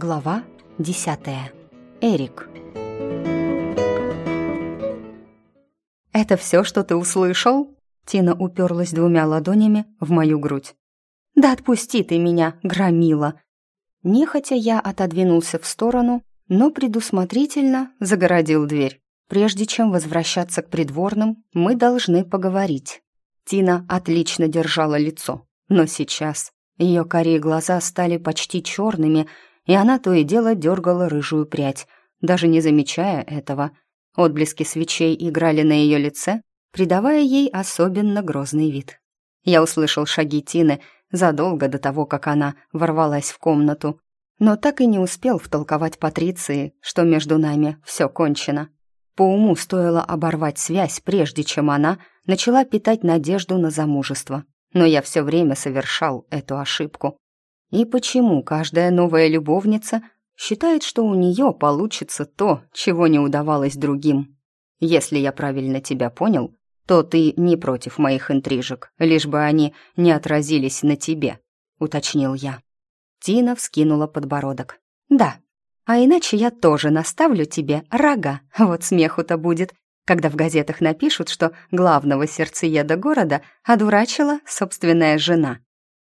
Глава десятая. Эрик. «Это все, что ты услышал?» Тина уперлась двумя ладонями в мою грудь. «Да отпусти ты меня, громила!» Нехотя я отодвинулся в сторону, но предусмотрительно загородил дверь. Прежде чем возвращаться к придворным, мы должны поговорить. Тина отлично держала лицо, но сейчас ее карие глаза стали почти черными, и она то и дело дергала рыжую прядь, даже не замечая этого. Отблески свечей играли на ее лице, придавая ей особенно грозный вид. Я услышал шаги Тины задолго до того, как она ворвалась в комнату, но так и не успел втолковать Патриции, что между нами все кончено. По уму стоило оборвать связь, прежде чем она начала питать надежду на замужество. Но я все время совершал эту ошибку. И почему каждая новая любовница считает, что у нее получится то, чего не удавалось другим? Если я правильно тебя понял, то ты не против моих интрижек, лишь бы они не отразились на тебе», — уточнил я. Тина вскинула подбородок. «Да, а иначе я тоже наставлю тебе рога, вот смеху-то будет, когда в газетах напишут, что главного сердцееда города одурачила собственная жена».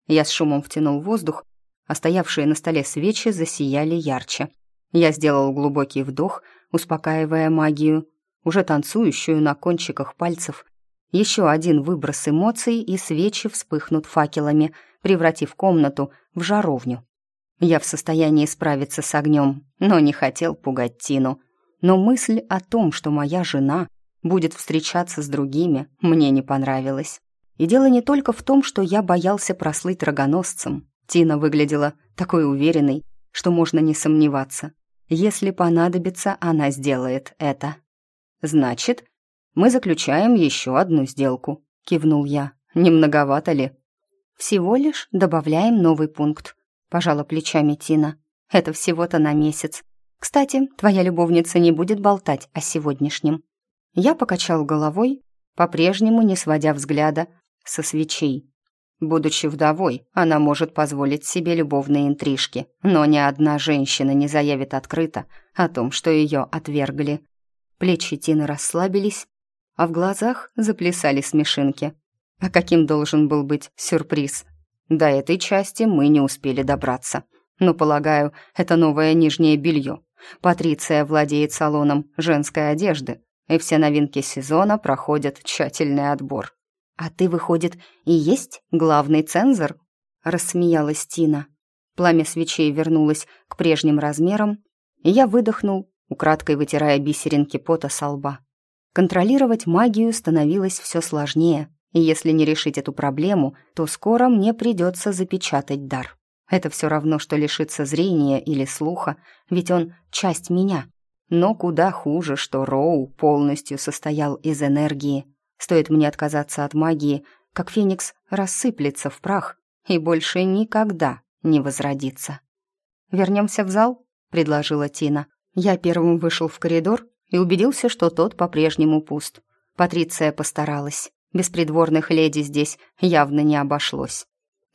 Я с шумом втянул воздух, а стоявшие на столе свечи засияли ярче. Я сделал глубокий вдох, успокаивая магию, уже танцующую на кончиках пальцев. Еще один выброс эмоций, и свечи вспыхнут факелами, превратив комнату в жаровню. Я в состоянии справиться с огнем, но не хотел пугать Тину. Но мысль о том, что моя жена будет встречаться с другими, мне не понравилась. И дело не только в том, что я боялся прослыть рогоносцем. Тина выглядела такой уверенной, что можно не сомневаться. Если понадобится, она сделает это. «Значит, мы заключаем еще одну сделку», — кивнул я. «Не многовато ли?» «Всего лишь добавляем новый пункт», — пожала плечами Тина. «Это всего-то на месяц. Кстати, твоя любовница не будет болтать о сегодняшнем». Я покачал головой, по-прежнему не сводя взгляда со свечей. Будучи вдовой, она может позволить себе любовные интрижки, но ни одна женщина не заявит открыто о том, что ее отвергли. Плечи Тины расслабились, а в глазах заплясали смешинки. А каким должен был быть сюрприз? До этой части мы не успели добраться. Но, полагаю, это новое нижнее белье. Патриция владеет салоном женской одежды, и все новинки сезона проходят тщательный отбор. «А ты, выходит, и есть главный цензор?» — рассмеялась Тина. Пламя свечей вернулось к прежним размерам, и я выдохнул, украдкой вытирая бисеринки пота со лба. Контролировать магию становилось все сложнее, и если не решить эту проблему, то скоро мне придется запечатать дар. Это все равно, что лишиться зрения или слуха, ведь он часть меня. Но куда хуже, что Роу полностью состоял из энергии, Стоит мне отказаться от магии, как Феникс рассыплется в прах и больше никогда не возродится. «Вернемся в зал?» — предложила Тина. Я первым вышел в коридор и убедился, что тот по-прежнему пуст. Патриция постаралась. Без придворных леди здесь явно не обошлось.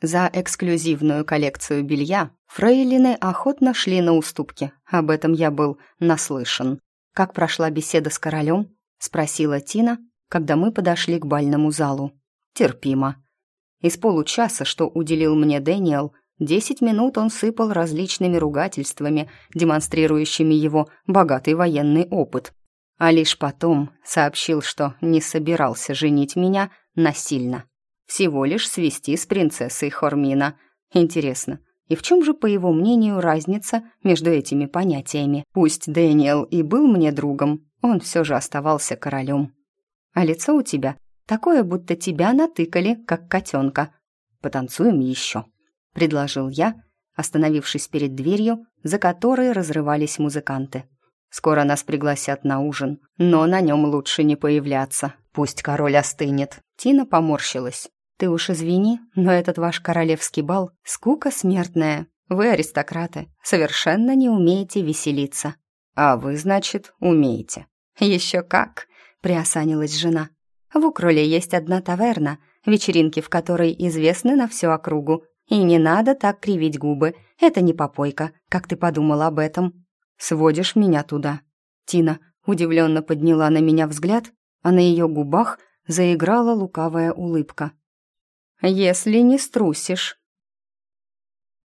За эксклюзивную коллекцию белья фрейлины охотно шли на уступки. Об этом я был наслышан. «Как прошла беседа с королем?» — спросила Тина, когда мы подошли к бальному залу. Терпимо. Из получаса, что уделил мне Дэниел, десять минут он сыпал различными ругательствами, демонстрирующими его богатый военный опыт. А лишь потом сообщил, что не собирался женить меня насильно. Всего лишь свести с принцессой Хормина. Интересно, и в чем же, по его мнению, разница между этими понятиями? Пусть Дэниел и был мне другом, он все же оставался королем а лицо у тебя такое, будто тебя натыкали, как котенка. Потанцуем еще», — предложил я, остановившись перед дверью, за которой разрывались музыканты. «Скоро нас пригласят на ужин, но на нем лучше не появляться. Пусть король остынет». Тина поморщилась. «Ты уж извини, но этот ваш королевский бал — скука смертная. Вы, аристократы, совершенно не умеете веселиться». «А вы, значит, умеете». «Еще как!» Приосанилась жена. «В Укроле есть одна таверна, вечеринки в которой известны на всю округу. И не надо так кривить губы. Это не попойка, как ты подумал об этом. Сводишь меня туда. Тина удивленно подняла на меня взгляд, а на ее губах заиграла лукавая улыбка. «Если не струсишь»,